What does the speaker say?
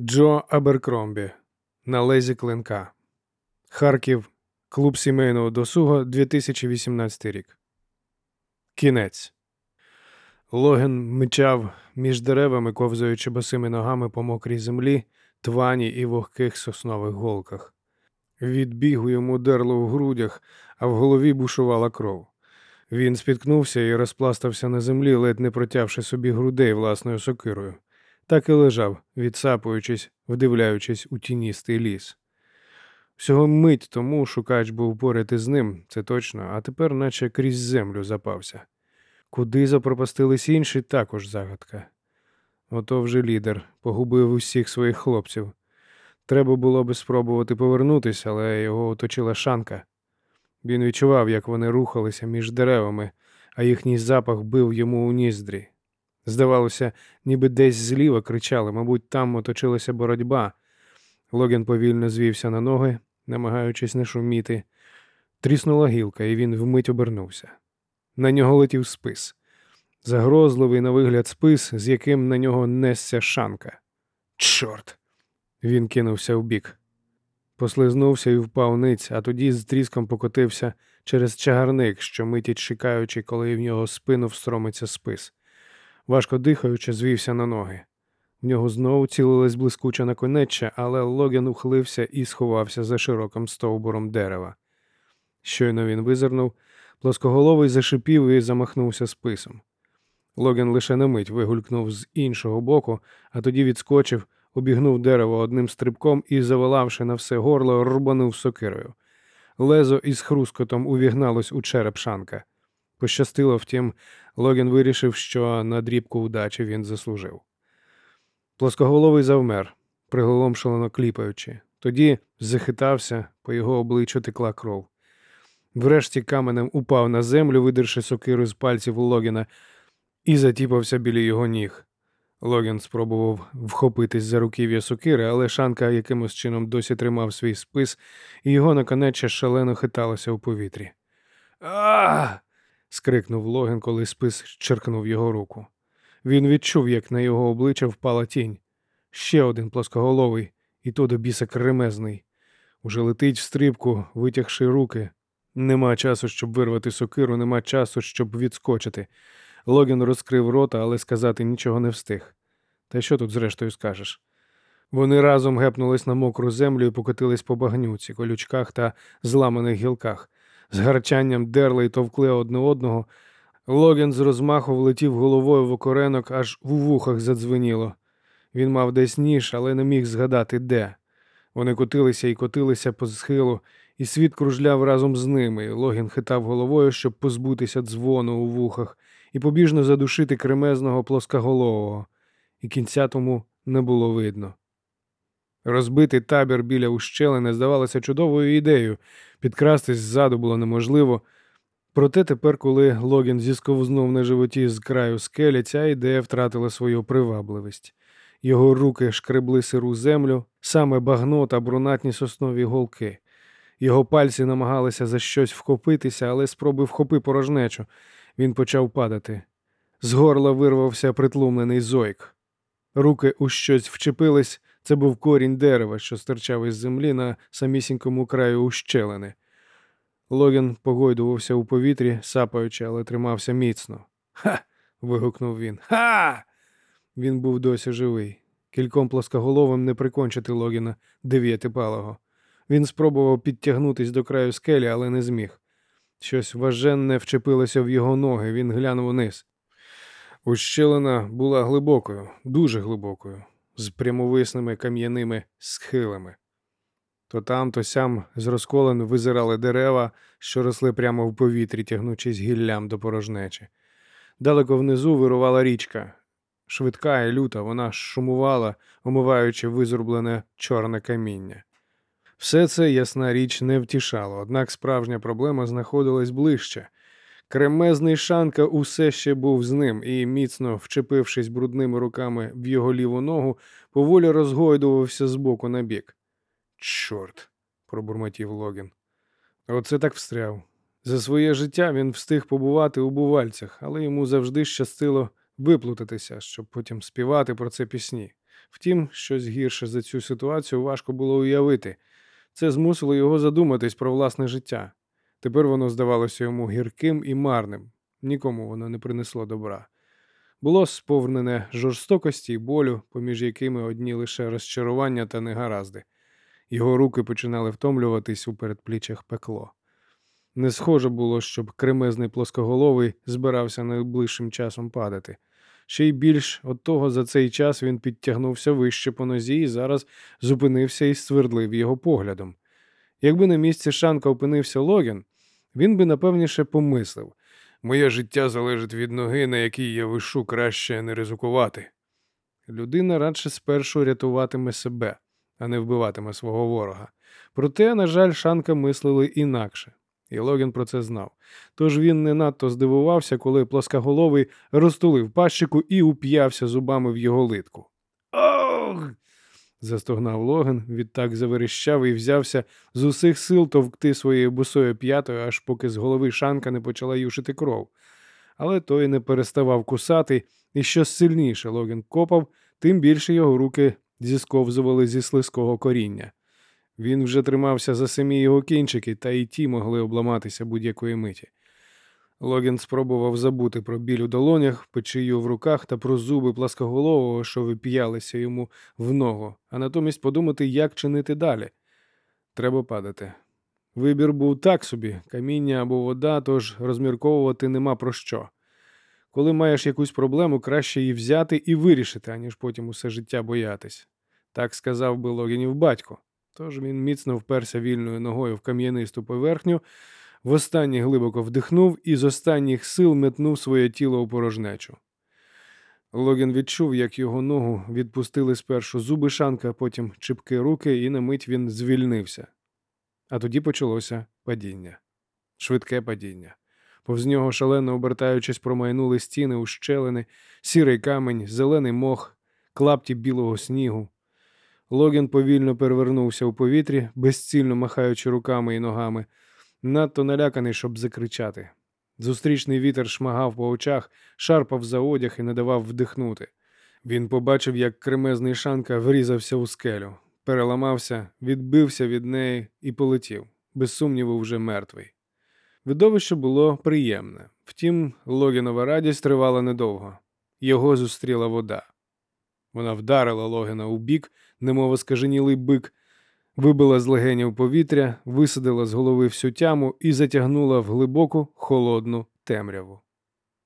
Джо Аберкромбі на лезі клинка. Харків. Клуб сімейного досуга 2018 рік. Кінець. Логін мчав між деревами, ковзаючи босими ногами по мокрій землі, твані і вогких соснових голках. Від бігу йому дерло в грудях, а в голові бушувала кров. Він спіткнувся і розпластався на землі, ледь не протявши собі грудей власною сокирою. Так і лежав, відсапуючись, вдивляючись у тіністий ліс. Всього мить тому шукач був поряд із ним, це точно, а тепер наче крізь землю запався. Куди запропастились інші, також загадка. Ото вже лідер погубив усіх своїх хлопців. Треба було би спробувати повернутися, але його оточила шанка. Він відчував, як вони рухалися між деревами, а їхній запах бив йому у ніздрі. Здавалося, ніби десь зліва кричали, мабуть, там оточилася боротьба. Логін повільно звівся на ноги, намагаючись не шуміти. Тріснула гілка, і він вмить обернувся. На нього летів спис. Загрозливий на вигляд спис, з яким на нього несся шанка. Чорт! Він кинувся вбік. Послизнувся і впав ниць, а тоді з тріском покотився через чагарник, що митять чекаючи, коли в нього спину встромиться спис. Важко дихаючи, звівся на ноги. В нього знову цілилась блискуча наконеччя, але Логін ухилився і сховався за широким стовбуром дерева. Щойно він визирнув, плоскоголовий зашипів і замахнувся списом. Логін лише на мить вигулькнув з іншого боку, а тоді відскочив, обігнув дерево одним стрибком і, заволавши на все горло, рубанув сокирою. Лезо із хрускотом увігналось у череп шанка. Пощастило, втім, Логін вирішив, що на дрібку удачі він заслужив. Плоскоголовий завмер, приголомшено кліпаючи. Тоді захитався, по його обличчю текла кров. Врешті каменем упав на землю, видерши сокиру з пальців Логіна, і затіпався біля його ніг. Логін спробував вхопитись за руків'я сокири, але шанка якимось чином досі тримав свій спис, і його наконеччя шалено хиталося у повітрі. Скрикнув Логін, коли спис черкнув його руку. Він відчув, як на його обличчя впала тінь. Ще один плоскоголовий, і то до біса кремезний. Уже летить в стрибку, витягши руки. Нема часу, щоб вирвати сокиру, нема часу, щоб відскочити. Логін розкрив рота, але сказати нічого не встиг. Та що тут, зрештою, скажеш? Вони разом гепнулись на мокру землю і покотились по багнюці, колючках та зламаних гілках. З гарчанням дерли й товкли одне одного. Логін з розмаху влетів головою в окоренок, аж у вухах задзвеніло. Він мав десь ніж, але не міг згадати де. Вони котилися і котилися по схилу, і світ кружляв разом з ними. Логін хитав головою, щоб позбутися дзвону у вухах, і побіжно задушити кремезного плоскоголового, і кінця тому не було видно. Розбитий табір біля ущелини здавалося чудовою ідеєю, підкрастись ззаду було неможливо. Проте тепер, коли Логін зісковзнув на животі з краю скелі, ця ідея втратила свою привабливість. Його руки шкребли сиру землю, саме багно та брунатні соснові голки. Його пальці намагалися за щось вхопитися, але спроби вхопи порожнечу. Він почав падати. З горла вирвався притлумлений зойк. Руки у щось вчепились, це був корінь дерева, що стирчав із землі на самісінькому краю ущелини. Логін погойдувався у повітрі, сапаючи, але тримався міцно. Ха. вигукнув він. Ха! Він був досі живий. Кільком плоскоголовим не прикончити Логіна дев'ятипалого. Він спробував підтягнутись до краю скелі, але не зміг. Щось важенне вчепилося в його ноги, він глянув униз. Ущелина була глибокою, дуже глибокою, з прямовисними кам'яними схилами. То там, то сям з розколен визирали дерева, що росли прямо в повітрі, тягнучись гіллям до порожнечі. Далеко внизу вирувала річка. Швидка і люта, вона шумувала, омиваючи визрублене чорне каміння. Все це, ясна річ, не втішало, однак справжня проблема знаходилась ближче. Кремезний шанка усе ще був з ним і, міцно вчепившись брудними руками в його ліву ногу, поволі розгойдувався з боку на бік. Чорт, пробурмотів Логін. Оце так встряв. За своє життя він встиг побувати у бувальцях, але йому завжди щастило виплутатися, щоб потім співати про це пісні. Втім, щось гірше за цю ситуацію важко було уявити. Це змусило його задуматись про власне життя. Тепер воно здавалося йому гірким і марним, нікому воно не принесло добра. Було сповнене жорстокості й болю, поміж якими одні лише розчарування та негаразди. Його руки починали втомлюватись у передпліччях пекло. Не схоже було, щоб кремезний плоскоголовий збирався найближчим часом падати. Ще й більш от того за цей час він підтягнувся вище по нозі і зараз зупинився і ствердлив його поглядом. Якби на місці Шанка опинився Логін, він би напевніше помислив моє життя залежить від ноги, на якій я вишу, краще не ризикувати. Людина радше спершу рятуватиме себе, а не вбиватиме свого ворога. Проте, на жаль, Шанка мислили інакше. І Логін про це знав. Тож він не надто здивувався, коли плоскоголовий розтулив пащику і уп'явся зубами в його литку. Застогнав Логін, відтак заверещав і взявся з усіх сил товкти своєю босою п'ятою, аж поки з голови шанка не почала юшити кров. Але той не переставав кусати, і що сильніше Логін копав, тим більше його руки зісковзували зі слизького коріння. Він вже тримався за самі його кінчики, та й ті могли обламатися будь-якої миті. Логін спробував забути про біль у долонях, печію в руках та про зуби пласкоголового, що вип'ялися йому в ногу, а натомість подумати, як чинити далі. Треба падати. Вибір був так собі каміння або вода, тож розмірковувати нема про що. Коли маєш якусь проблему, краще її взяти і вирішити, аніж потім усе життя боятись. Так сказав би Логінів батько. Тож він міцно вперся вільною ногою в кам'янисту поверхню, востаннє глибоко вдихнув і з останніх сил метнув своє тіло у порожнечу. Логін відчув, як його ногу відпустили спершу зуби шанка, потім чіпки руки, і на мить він звільнився. А тоді почалося падіння, швидке падіння. Повз нього, шалено обертаючись, промайнули стіни, ущелини, сірий камень, зелений мох, клапті білого снігу. Логін повільно перевернувся у повітрі, безцільно махаючи руками і ногами, надто наляканий, щоб закричати. Зустрічний вітер шмагав по очах, шарпав за одяг і не давав вдихнути. Він побачив, як кремезний шанка врізався у скелю, переламався, відбився від неї і полетів, без сумніву, вже мертвий. Видовище було приємне, втім, Логінова радість тривала недовго. Його зустріла вода. Вона вдарила Логіна у бік, немов скаженілий бик, вибила з легенів повітря, висадила з голови всю тяму і затягнула в глибоку холодну темряву.